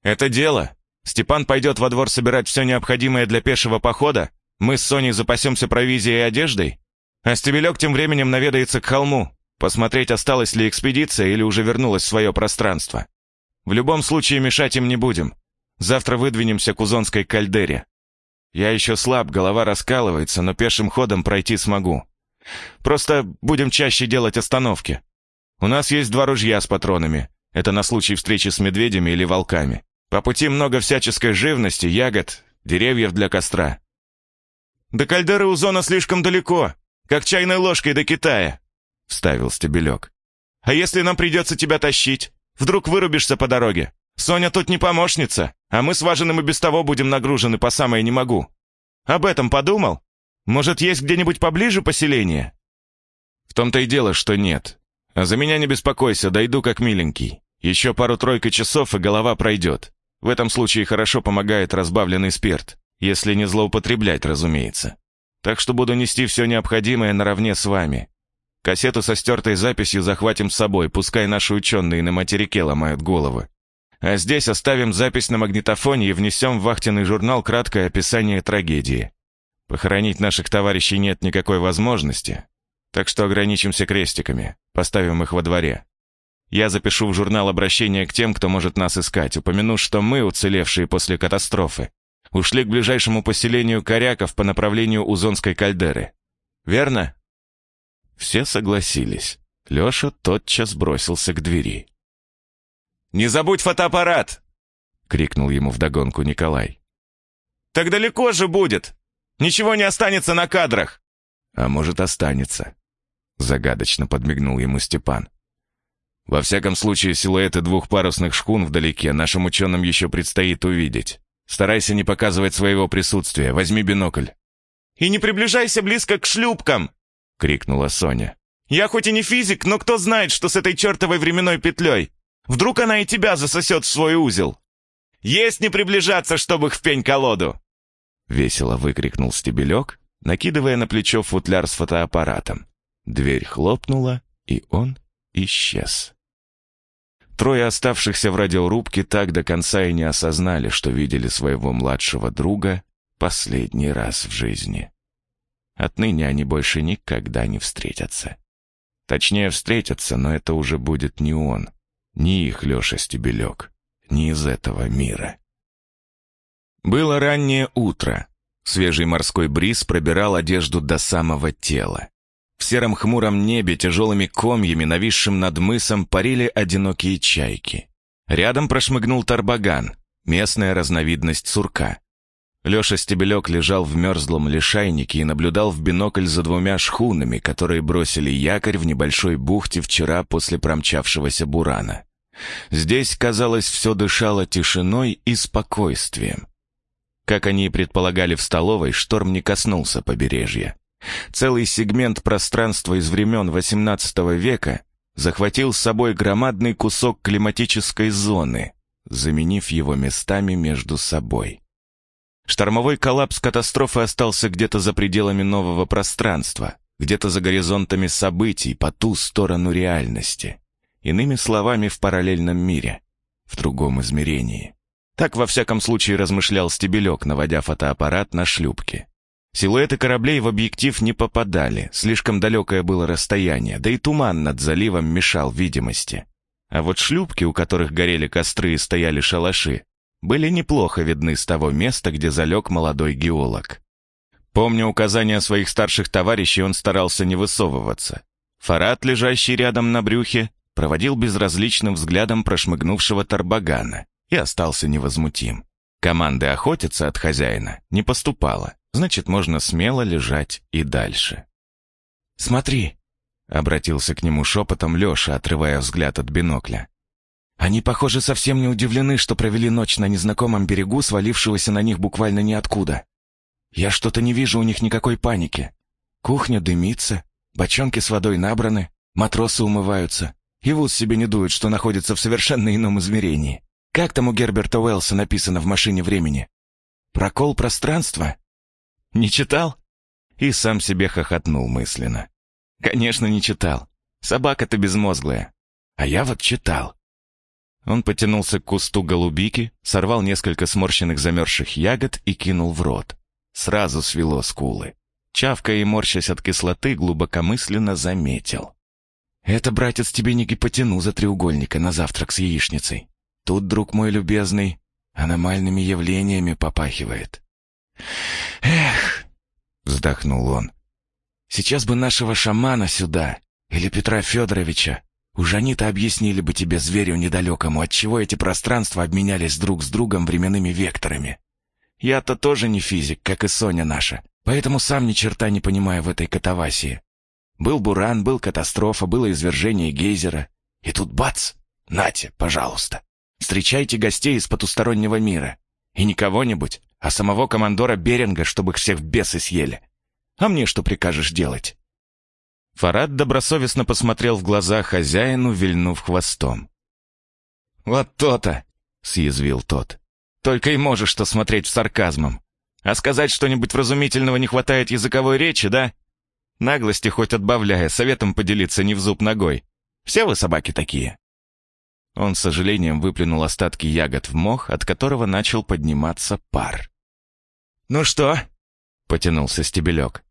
«Это дело. Степан пойдет во двор собирать все необходимое для пешего похода, мы с Соней запасемся провизией и одеждой, а Стебелек тем временем наведается к холму, посмотреть, осталась ли экспедиция или уже вернулась в свое пространство. В любом случае мешать им не будем. Завтра выдвинемся к Узонской кальдере. Я еще слаб, голова раскалывается, но пешим ходом пройти смогу. Просто будем чаще делать остановки. У нас есть два ружья с патронами. Это на случай встречи с медведями или волками. По пути много всяческой живности, ягод, деревьев для костра. До кальдеры Узона слишком далеко, как чайной ложкой до Китая», — вставил Стебелек. «А если нам придется тебя тащить? Вдруг вырубишься по дороге? Соня тут не помощница, а мы с Важиным и без того будем нагружены по самое не могу. Об этом подумал? Может, есть где-нибудь поближе поселение?» «В том-то и дело, что нет. А за меня не беспокойся, дойду как миленький. Еще пару-тройка часов, и голова пройдет. В этом случае хорошо помогает разбавленный спирт. Если не злоупотреблять, разумеется. Так что буду нести все необходимое наравне с вами. Кассету со стертой записью захватим с собой, пускай наши ученые на материке ломают головы. А здесь оставим запись на магнитофоне и внесем в вахтенный журнал краткое описание трагедии. Похоронить наших товарищей нет никакой возможности, так что ограничимся крестиками, поставим их во дворе. Я запишу в журнал обращение к тем, кто может нас искать, упомяну, что мы, уцелевшие после катастрофы, ушли к ближайшему поселению коряков по направлению Узонской кальдеры. Верно?» Все согласились. Леша тотчас бросился к двери. «Не забудь фотоаппарат!» — крикнул ему вдогонку Николай. «Так далеко же будет! Ничего не останется на кадрах!» «А может, останется», — загадочно подмигнул ему Степан. «Во всяком случае, силуэты двух парусных шхун вдалеке нашим ученым еще предстоит увидеть. Старайся не показывать своего присутствия. Возьми бинокль». «И не приближайся близко к шлюпкам!» — крикнула Соня. «Я хоть и не физик, но кто знает, что с этой чертовой временной петлей? Вдруг она и тебя засосет в свой узел? Есть не приближаться, чтобы их в пень-колоду!» Весело выкрикнул Стебелек, накидывая на плечо футляр с фотоаппаратом. Дверь хлопнула, и он исчез. Трое оставшихся в радиорубке так до конца и не осознали, что видели своего младшего друга последний раз в жизни. Отныне они больше никогда не встретятся. Точнее, встретятся, но это уже будет не он, не их Леша Стебелек, не из этого мира. Было раннее утро. Свежий морской бриз пробирал одежду до самого тела. В сером хмуром небе тяжелыми комьями, нависшим над мысом, парили одинокие чайки. Рядом прошмыгнул тарбаган, местная разновидность сурка. Леша Стебелек лежал в мерзлом лишайнике и наблюдал в бинокль за двумя шхунами, которые бросили якорь в небольшой бухте вчера после промчавшегося бурана. Здесь, казалось, все дышало тишиной и спокойствием. Как они и предполагали в столовой, шторм не коснулся побережья. Целый сегмент пространства из времен XVIII века захватил с собой громадный кусок климатической зоны, заменив его местами между собой. Штормовой коллапс катастрофы остался где-то за пределами нового пространства, где-то за горизонтами событий по ту сторону реальности. Иными словами, в параллельном мире, в другом измерении. Так, во всяком случае, размышлял Стебелек, наводя фотоаппарат на шлюпки. Силуэты кораблей в объектив не попадали, слишком далекое было расстояние, да и туман над заливом мешал видимости. А вот шлюпки, у которых горели костры и стояли шалаши, были неплохо видны с того места, где залег молодой геолог. Помня указания своих старших товарищей, он старался не высовываться. Фарад, лежащий рядом на брюхе, проводил безразличным взглядом прошмыгнувшего Тарбагана и остался невозмутим. Команды охотиться от хозяина не поступало, значит, можно смело лежать и дальше. «Смотри!» — обратился к нему шепотом Леша, отрывая взгляд от бинокля. «Они, похоже, совсем не удивлены, что провели ночь на незнакомом берегу, свалившегося на них буквально ниоткуда. Я что-то не вижу у них никакой паники. Кухня дымится, бочонки с водой набраны, матросы умываются. И вуз себе не дует, что находится в совершенно ином измерении. Как там у Герберта Уэллса написано в «Машине времени»? Прокол пространства? Не читал? И сам себе хохотнул мысленно. Конечно, не читал. Собака-то безмозглая. А я вот читал. Он потянулся к кусту голубики, сорвал несколько сморщенных замерзших ягод и кинул в рот. Сразу свело скулы. Чавкая и морщась от кислоты, глубокомысленно заметил. «Это, братец, тебе не гипотенуза треугольника на завтрак с яичницей. Тут, друг мой любезный, аномальными явлениями попахивает». «Эх!» — вздохнул он. «Сейчас бы нашего шамана сюда, или Петра Федоровича. Уж они-то объяснили бы тебе, зверю недалекому, отчего эти пространства обменялись друг с другом временными векторами. Я-то тоже не физик, как и Соня наша, поэтому сам ни черта не понимаю в этой катавасии. Был буран, был катастрофа, было извержение гейзера. И тут бац! Нате, пожалуйста. Встречайте гостей из потустороннего мира. И не кого-нибудь, а самого командора Беринга, чтобы их всех бесы съели. А мне что прикажешь делать?» Фарад добросовестно посмотрел в глаза хозяину, вильнув хвостом. «Вот то-то!» — съязвил тот. Только и можешь что смотреть с сарказмом. А сказать что-нибудь вразумительного не хватает языковой речи, да? Наглости хоть отбавляя, советом поделиться не в зуб ногой. Все вы собаки такие. Он с сожалением выплюнул остатки ягод в мох, от которого начал подниматься пар. «Ну что?» — потянулся стебелек.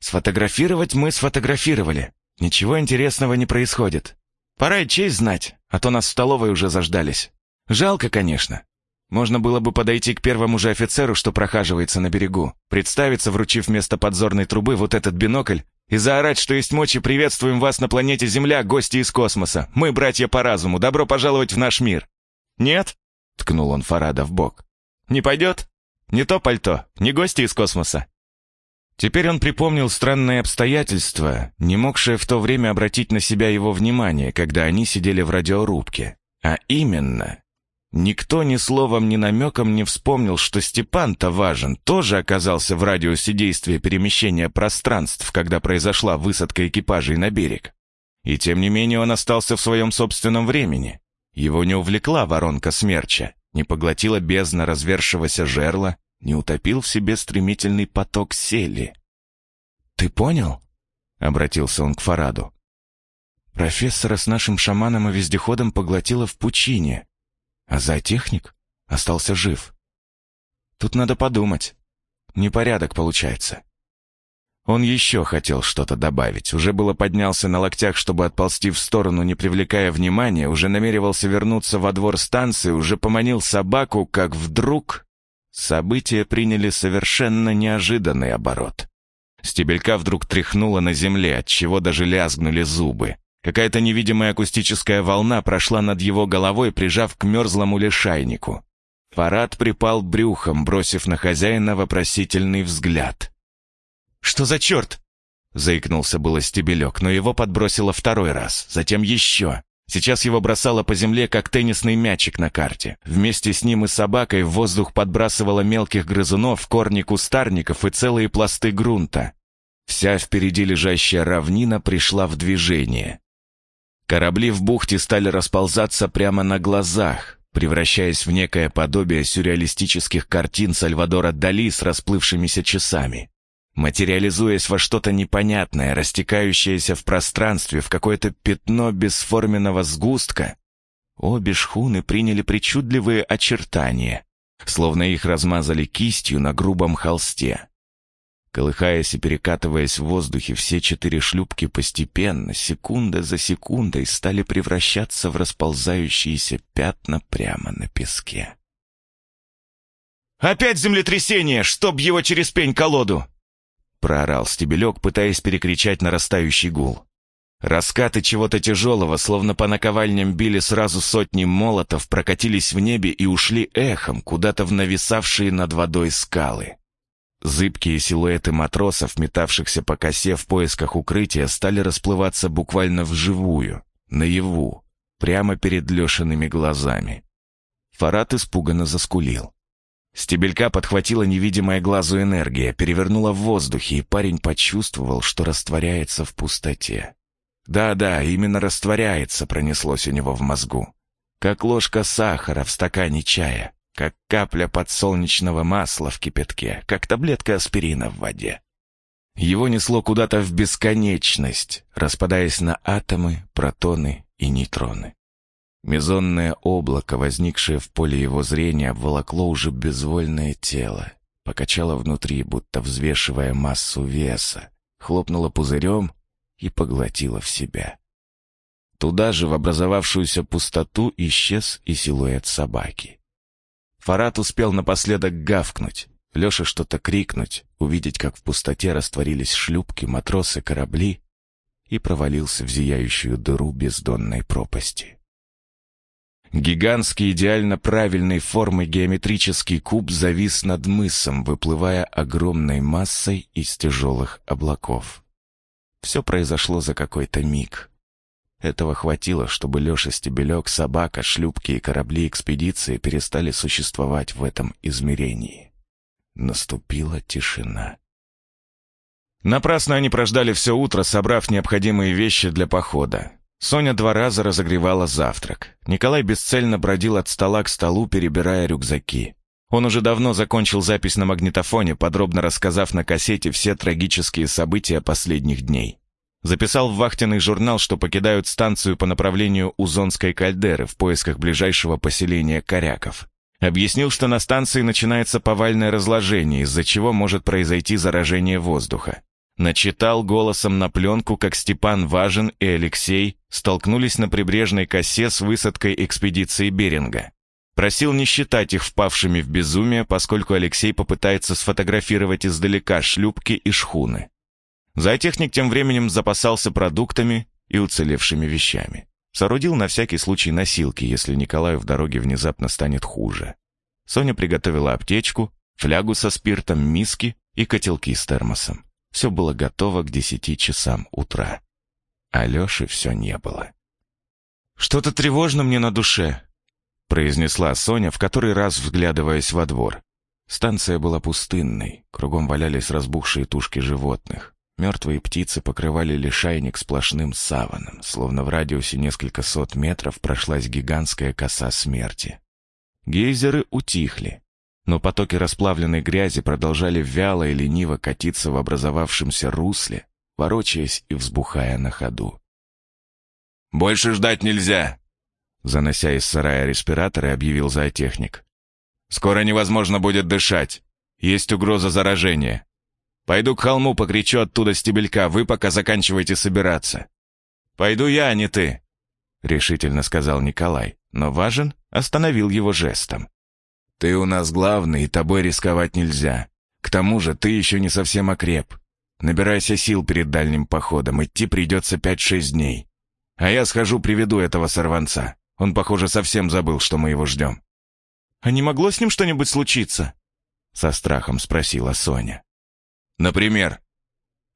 «Сфотографировать мы сфотографировали. Ничего интересного не происходит. Пора и честь знать, а то нас в столовой уже заждались. Жалко, конечно. Можно было бы подойти к первому же офицеру, что прохаживается на берегу, представиться, вручив вместо подзорной трубы вот этот бинокль, и заорать, что есть мочи «Приветствуем вас на планете Земля, гости из космоса! Мы, братья по разуму, добро пожаловать в наш мир!» «Нет?» — ткнул он Фарада в бок. «Не пойдет? Не то пальто, не гости из космоса!» Теперь он припомнил странные обстоятельства, не могшие в то время обратить на себя его внимание, когда они сидели в радиорубке. А именно, Никто ни словом, ни намеком не вспомнил, что Степан-то важен, тоже оказался в радиусе действия перемещения пространств, когда произошла высадка экипажей на берег. И тем не менее он остался в своем собственном времени. Его не увлекла воронка смерча, не поглотила бездна развершегося жерла, не утопил в себе стремительный поток сели. «Ты понял?» — обратился он к Фараду. «Профессора с нашим шаманом и вездеходом поглотила в пучине, а зоотехник остался жив. Тут надо подумать. Непорядок получается. Он еще хотел что-то добавить, уже было поднялся на локтях, чтобы отползти в сторону, не привлекая внимания, уже намеревался вернуться во двор станции, уже поманил собаку, как вдруг... События приняли совершенно неожиданный оборот. Стебелька вдруг тряхнула на земле, от чего даже лязгнули зубы. Какая-то невидимая акустическая волна прошла над его головой, прижав к мерзлому лишайнику. Фарад припал брюхом, бросив на хозяина вопросительный взгляд. «Что за черт?» Заикнулся было стебелек, но его подбросило второй раз, затем еще. Сейчас его бросало по земле, как теннисный мячик на карте. Вместе с ним и собакой в воздух подбрасывало мелких грызунов, корни кустарников и целые пласты грунта. Вся впереди лежащая равнина пришла в движение. Корабли в бухте стали расползаться прямо на глазах, превращаясь в некое подобие сюрреалистических картин Сальвадора Дали с расплывшимися часами материализуясь во что-то непонятное, растекающееся в пространстве, в какое-то пятно бесформенного сгустка, обе шхуны приняли причудливые очертания, словно их размазали кистью на грубом холсте. Колыхаясь и перекатываясь в воздухе, все четыре шлюпки постепенно, секунда за секундой, стали превращаться в расползающиеся пятна прямо на песке. «Опять землетрясение, чтоб его через пень-колоду!» проорал стебелек, пытаясь перекричать нарастающий гул. Раскаты чего-то тяжелого, словно по наковальням били сразу сотни молотов, прокатились в небе и ушли эхом куда-то в нависавшие над водой скалы. Зыбкие силуэты матросов, метавшихся по косе в поисках укрытия, стали расплываться буквально вживую, наяву, прямо перед Лешиными глазами. Фарад испуганно заскулил. Стебелька подхватила невидимая глазу энергия, перевернула в воздухе, и парень почувствовал, что растворяется в пустоте. Да-да, именно растворяется, пронеслось у него в мозгу. Как ложка сахара в стакане чая, как капля подсолнечного масла в кипятке, как таблетка аспирина в воде. Его несло куда-то в бесконечность, распадаясь на атомы, протоны и нейтроны. Мезонное облако, возникшее в поле его зрения, обволокло уже безвольное тело, покачало внутри, будто взвешивая массу веса, хлопнуло пузырем и поглотило в себя. Туда же, в образовавшуюся пустоту, исчез и силуэт собаки. Фарад успел напоследок гавкнуть, Леша что-то крикнуть, увидеть, как в пустоте растворились шлюпки, матросы, корабли, и провалился в зияющую дыру бездонной пропасти. Гигантский идеально правильной формы геометрический куб завис над мысом, выплывая огромной массой из тяжелых облаков. Все произошло за какой-то миг. Этого хватило, чтобы Леша Стебелек, собака, шлюпки и корабли экспедиции перестали существовать в этом измерении. Наступила тишина. Напрасно они прождали все утро, собрав необходимые вещи для похода. Соня два раза разогревала завтрак. Николай бесцельно бродил от стола к столу, перебирая рюкзаки. Он уже давно закончил запись на магнитофоне, подробно рассказав на кассете все трагические события последних дней. Записал в вахтенный журнал, что покидают станцию по направлению Узонской кальдеры в поисках ближайшего поселения коряков. Объяснил, что на станции начинается повальное разложение, из-за чего может произойти заражение воздуха. Начитал голосом на пленку, как Степан Важен и Алексей столкнулись на прибрежной косе с высадкой экспедиции Беринга. Просил не считать их впавшими в безумие, поскольку Алексей попытается сфотографировать издалека шлюпки и шхуны. Зоотехник тем временем запасался продуктами и уцелевшими вещами. Соорудил на всякий случай носилки, если Николаю в дороге внезапно станет хуже. Соня приготовила аптечку, флягу со спиртом, миски и котелки с термосом. Все было готово к десяти часам утра. Алеши все не было. «Что-то тревожно мне на душе», — произнесла Соня, в который раз вглядываясь во двор. Станция была пустынной, кругом валялись разбухшие тушки животных. Мертвые птицы покрывали лишайник сплошным саваном, словно в радиусе несколько сот метров прошлась гигантская коса смерти. Гейзеры утихли, но потоки расплавленной грязи продолжали вяло и лениво катиться в образовавшемся русле, ворочаясь и взбухая на ходу. «Больше ждать нельзя!» Занося из сарая респираторы, объявил зоотехник. «Скоро невозможно будет дышать. Есть угроза заражения. Пойду к холму, покричу оттуда стебелька, вы пока заканчивайте собираться». «Пойду я, а не ты», — решительно сказал Николай, но Важен остановил его жестом. Ты у нас главный, и тобой рисковать нельзя. К тому же ты еще не совсем окреп. Набирайся сил перед дальним походом, идти придется пять-шесть дней. А я схожу, приведу этого сорванца. Он, похоже, совсем забыл, что мы его ждем». «А не могло с ним что-нибудь случиться?» Со страхом спросила Соня. «Например?»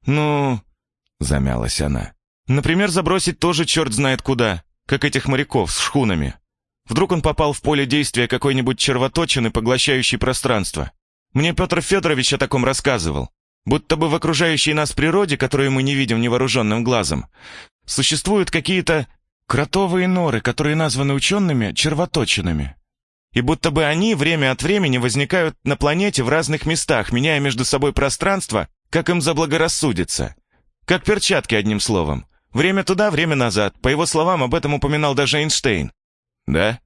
«Ну...» Замялась она. «Например, забросить тоже черт знает куда. как этих моряков с шхунами. Вдруг он попал в поле действия какой-нибудь червоточины, поглощающей пространство. Мне Петр Федорович о таком рассказывал. Будто бы в окружающей нас природе, которую мы не видим невооруженным глазом, существуют какие-то кротовые норы, которые названы учеными червоточинами. И будто бы они время от времени возникают на планете в разных местах, меняя между собой пространство, как им заблагорассудится. Как перчатки, одним словом. Время туда, время назад. По его словам, об этом упоминал даже Эйнштейн. «Да?»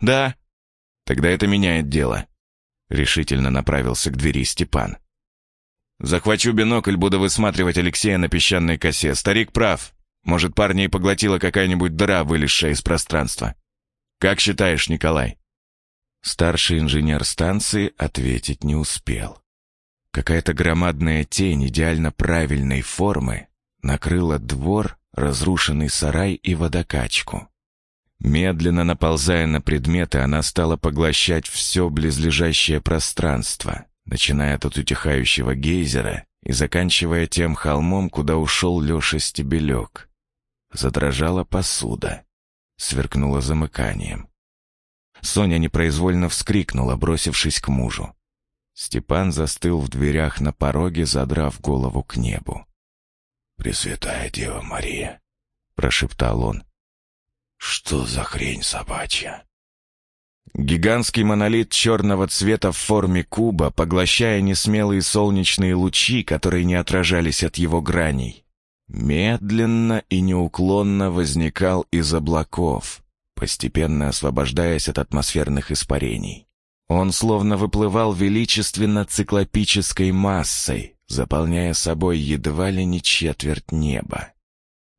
«Да». «Тогда это меняет дело». Решительно направился к двери Степан. «Захвачу бинокль, буду высматривать Алексея на песчаной косе. Старик прав. Может, парня и поглотила какая-нибудь дыра, вылезшая из пространства. Как считаешь, Николай?» Старший инженер станции ответить не успел. Какая-то громадная тень идеально правильной формы накрыла двор, разрушенный сарай и водокачку. Медленно наползая на предметы, она стала поглощать все близлежащее пространство, начиная от утихающего гейзера и заканчивая тем холмом, куда ушел Леша Стебелек. Задрожала посуда, сверкнула замыканием. Соня непроизвольно вскрикнула, бросившись к мужу. Степан застыл в дверях на пороге, задрав голову к небу. «Пресвятая Дева Мария», — прошептал он. «Что за хрень собачья?» Гигантский монолит черного цвета в форме куба, поглощая несмелые солнечные лучи, которые не отражались от его граней, медленно и неуклонно возникал из облаков, постепенно освобождаясь от атмосферных испарений. Он словно выплывал величественно циклопической массой, заполняя собой едва ли не четверть неба.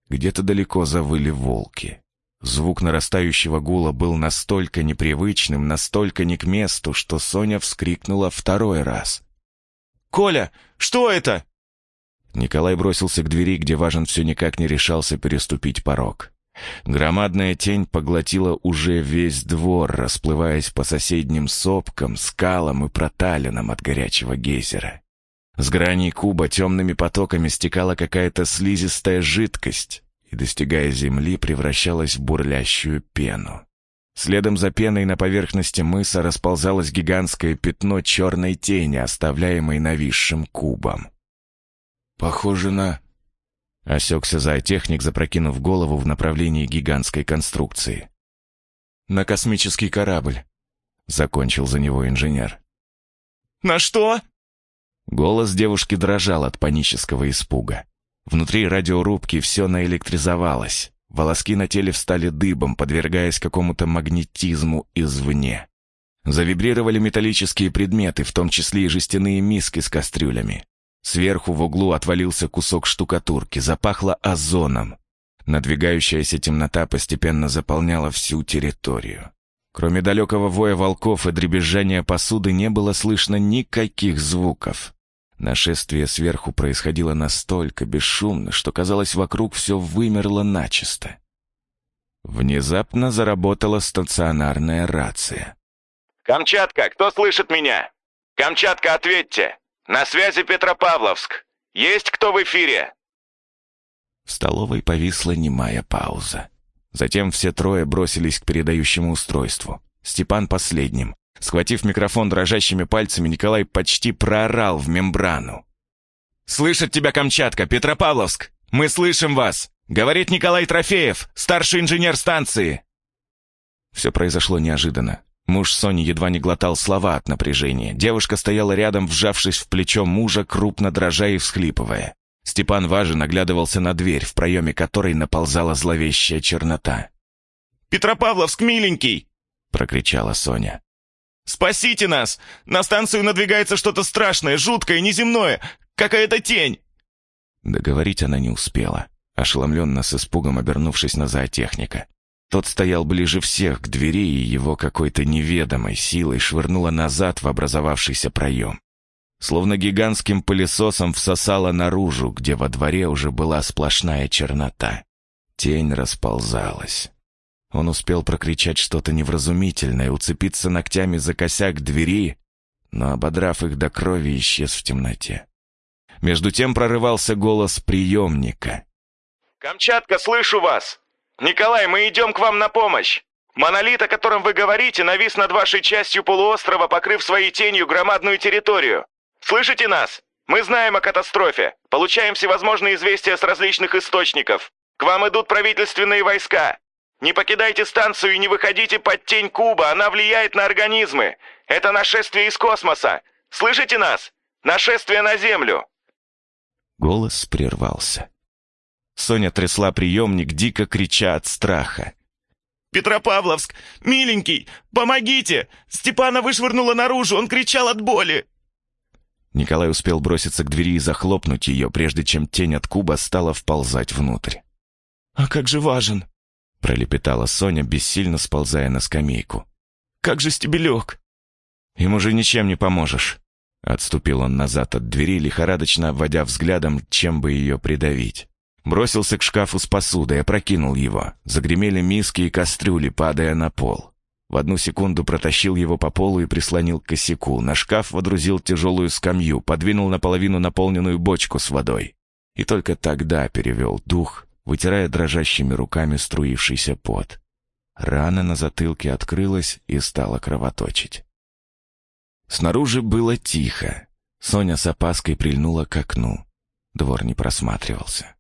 Где-то далеко завыли волки. Звук нарастающего гула был настолько непривычным, настолько не к месту, что Соня вскрикнула второй раз. «Коля, что это?» Николай бросился к двери, где Важен все никак не решался переступить порог. Громадная тень поглотила уже весь двор, расплываясь по соседним сопкам, скалам и проталинам от горячего гейзера. С граней куба темными потоками стекала какая-то слизистая жидкость, и, достигая земли, превращалась в бурлящую пену. Следом за пеной на поверхности мыса расползалось гигантское пятно черной тени, оставляемой нависшим кубом. «Похоже на...» Осекся зоотехник, запрокинув голову в направлении гигантской конструкции. «На космический корабль», — закончил за него инженер. «На что?» Голос девушки дрожал от панического испуга. Внутри радиорубки все наэлектризовалось. Волоски на теле встали дыбом, подвергаясь какому-то магнетизму извне. Завибрировали металлические предметы, в том числе и жестяные миски с кастрюлями. Сверху в углу отвалился кусок штукатурки, запахло озоном. Надвигающаяся темнота постепенно заполняла всю территорию. Кроме далекого воя волков и дребезжания посуды не было слышно никаких звуков. Нашествие сверху происходило настолько бесшумно, что, казалось, вокруг все вымерло начисто. Внезапно заработала стационарная рация. «Камчатка, кто слышит меня? Камчатка, ответьте! На связи Петропавловск! Есть кто в эфире?» В столовой повисла немая пауза. Затем все трое бросились к передающему устройству. Степан последним, Схватив микрофон дрожащими пальцами, Николай почти проорал в мембрану. «Слышит тебя Камчатка, Петропавловск! Мы слышим вас! Говорит Николай Трофеев, старший инженер станции!» Все произошло неожиданно. Муж Сони едва не глотал слова от напряжения. Девушка стояла рядом, вжавшись в плечо мужа, крупно дрожа и всхлипывая. Степан важен оглядывался на дверь, в проеме которой наползала зловещая чернота. «Петропавловск, миленький!» — прокричала Соня. «Спасите нас! На станцию надвигается что-то страшное, жуткое, неземное! Какая-то тень!» Договорить она не успела, ошеломленно с испугом обернувшись на зоотехника. Тот стоял ближе всех к двери, и его какой-то неведомой силой швырнуло назад в образовавшийся проем. Словно гигантским пылесосом всосало наружу, где во дворе уже была сплошная чернота. Тень расползалась. Он успел прокричать что-то невразумительное, уцепиться ногтями за косяк двери, но, ободрав их до крови, исчез в темноте. Между тем прорывался голос приемника. «Камчатка, слышу вас! Николай, мы идем к вам на помощь! Монолит, о котором вы говорите, навис над вашей частью полуострова, покрыв своей тенью громадную территорию. Слышите нас? Мы знаем о катастрофе, получаем всевозможные известия с различных источников. К вам идут правительственные войска. Не покидайте станцию и не выходите под тень куба, она влияет на организмы. Это нашествие из космоса. Слышите нас? Нашествие на Землю!» Голос прервался. Соня трясла приемник, дико крича от страха. «Петропавловск! Миленький! Помогите! Степана вышвырнуло наружу, он кричал от боли!» Николай успел броситься к двери и захлопнуть ее, прежде чем тень от куба стала вползать внутрь. «А как же важен!» — пролепетала Соня, бессильно сползая на скамейку. «Как же стебелек!» «Им уже ничем не поможешь!» Отступил он назад от двери, лихорадочно обводя взглядом, чем бы ее придавить. Бросился к шкафу с посудой, опрокинул его. Загремели миски и кастрюли, падая на пол. В одну секунду протащил его по полу и прислонил к косяку. На шкаф водрузил тяжелую скамью, подвинул наполовину наполненную бочку с водой. И только тогда перевел дух, вытирая дрожащими руками струившийся пот. Рана на затылке открылась и стала кровоточить. Снаружи было тихо. Соня с опаской прильнула к окну. Двор не просматривался.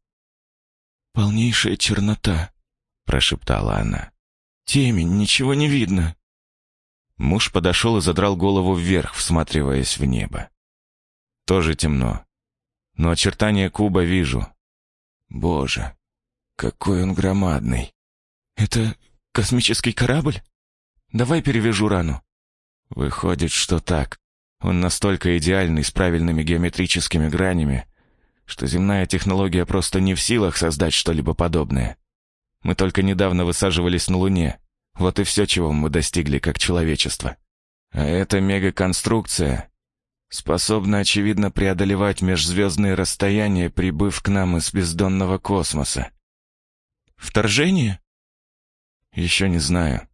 «Полнейшая чернота», — прошептала она. Темень, ничего не видно». Муж подошел и задрал голову вверх, всматриваясь в небо. Тоже темно. Но очертания куба вижу. Боже, какой он громадный. Это космический корабль? Давай перевяжу рану. Выходит, что так. Он настолько идеальный, с правильными геометрическими гранями, что земная технология просто не в силах создать что-либо подобное. Мы только недавно высаживались на Луне. Вот и все, чего мы достигли как человечество. А эта мегаконструкция способна, очевидно, преодолевать межзвездные расстояния, прибыв к нам из бездонного космоса. Вторжение? Еще не знаю.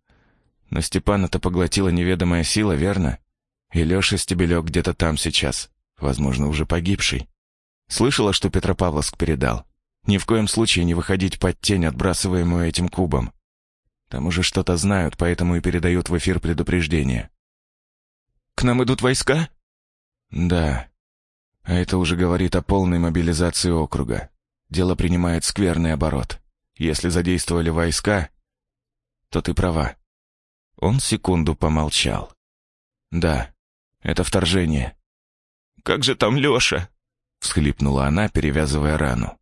Но Степана-то поглотила неведомая сила, верно? И Леша Стебелек где-то там сейчас, возможно, уже погибший. Слышала, что Петропавловск передал? Ни в коем случае не выходить под тень, отбрасываемую этим кубом. Там уже что-то знают, поэтому и передают в эфир предупреждение. «К нам идут войска?» «Да. А это уже говорит о полной мобилизации округа. Дело принимает скверный оборот. Если задействовали войска, то ты права». Он секунду помолчал. «Да, это вторжение». «Как же там Леша?» — всхлипнула она, перевязывая рану.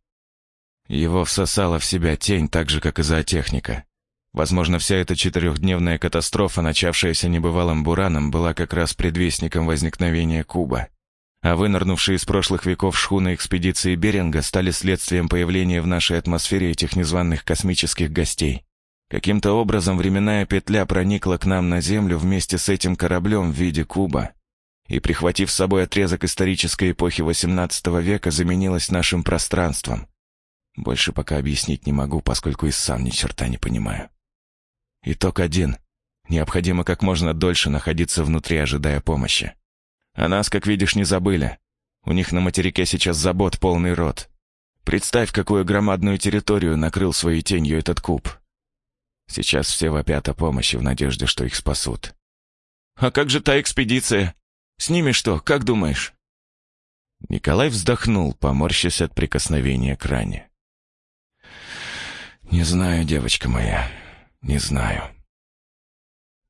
Его всосала в себя тень, так же, как и зоотехника. Возможно, вся эта четырехдневная катастрофа, начавшаяся небывалым бураном, была как раз предвестником возникновения Куба. А вынырнувшие из прошлых веков шхуны экспедиции Беринга стали следствием появления в нашей атмосфере этих незваных космических гостей. Каким-то образом временная петля проникла к нам на Землю вместе с этим кораблем в виде куба и, прихватив с собой отрезок исторической эпохи XVIII века, заменилась нашим пространством, больше пока объяснить не могу, поскольку и сам ни черта не понимаю. Итог один. Необходимо как можно дольше находиться внутри, ожидая помощи. А нас, как видишь, не забыли. У них на материке сейчас забот полный рот. Представь, какую громадную территорию накрыл своей тенью этот куб. Сейчас все вопят о помощи в надежде, что их спасут. «А как же та экспедиция? С ними что, как думаешь?» Николай вздохнул, поморщась от прикосновения к ране. «Не знаю, девочка моя, не знаю».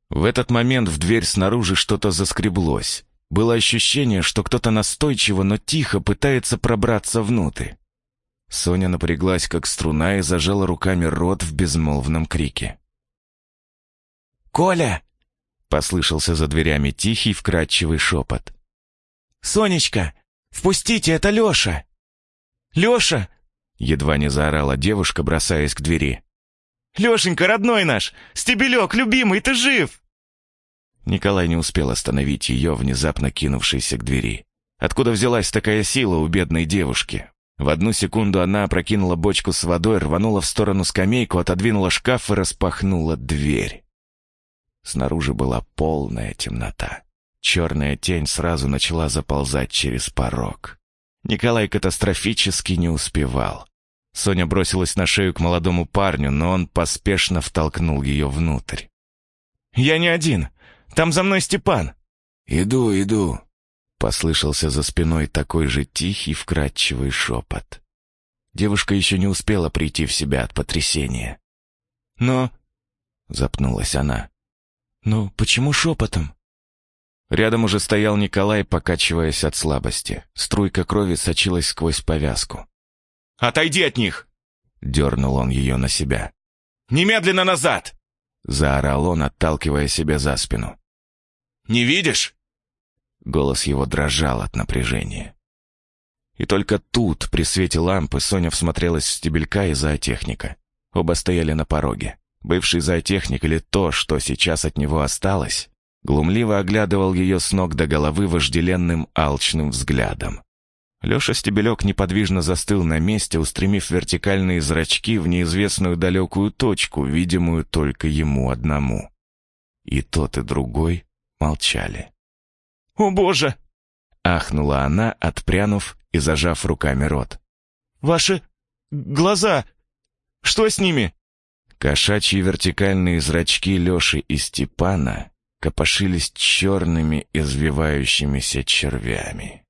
В этот момент в дверь снаружи что-то заскреблось. Было ощущение, что кто-то настойчиво, но тихо пытается пробраться внутрь. Соня напряглась, как струна, и зажала руками рот в безмолвном крике. «Коля!» — послышался за дверями тихий, вкрадчивый шепот. «Сонечка, впустите, это Леша!» «Леша, Едва не заорала девушка, бросаясь к двери. «Лешенька, родной наш! Стебелек, любимый, ты жив!» Николай не успел остановить ее, внезапно кинувшейся к двери. Откуда взялась такая сила у бедной девушки? В одну секунду она опрокинула бочку с водой, рванула в сторону скамейку, отодвинула шкаф и распахнула дверь. Снаружи была полная темнота. Черная тень сразу начала заползать через порог. Николай катастрофически не успевал. Соня бросилась на шею к молодому парню, но он поспешно втолкнул ее внутрь. «Я не один. Там за мной Степан». «Иду, иду», — послышался за спиной такой же тихий, вкрадчивый шепот. Девушка еще не успела прийти в себя от потрясения. «Но...» — запнулась она. «Но почему шепотом?» Рядом уже стоял Николай, покачиваясь от слабости. Струйка крови сочилась сквозь повязку. «Отойди от них!» — дернул он ее на себя. «Немедленно назад!» — заорал он, отталкивая себя за спину. «Не видишь?» Голос его дрожал от напряжения. И только тут, при свете лампы, Соня всмотрелась в стебелька и зоотехника. Оба стояли на пороге. Бывший зоотехник или то, что сейчас от него осталось, глумливо оглядывал ее с ног до головы вожделенным алчным взглядом. Леша Стебелек неподвижно застыл на месте, устремив вертикальные зрачки в неизвестную далекую точку, видимую только ему одному. И тот, и другой молчали. «О, Боже!» — ахнула она, отпрянув и зажав руками рот. «Ваши глаза! Что с ними?» Кошачьи вертикальные зрачки Леши и Степана копошились черными извивающимися червями.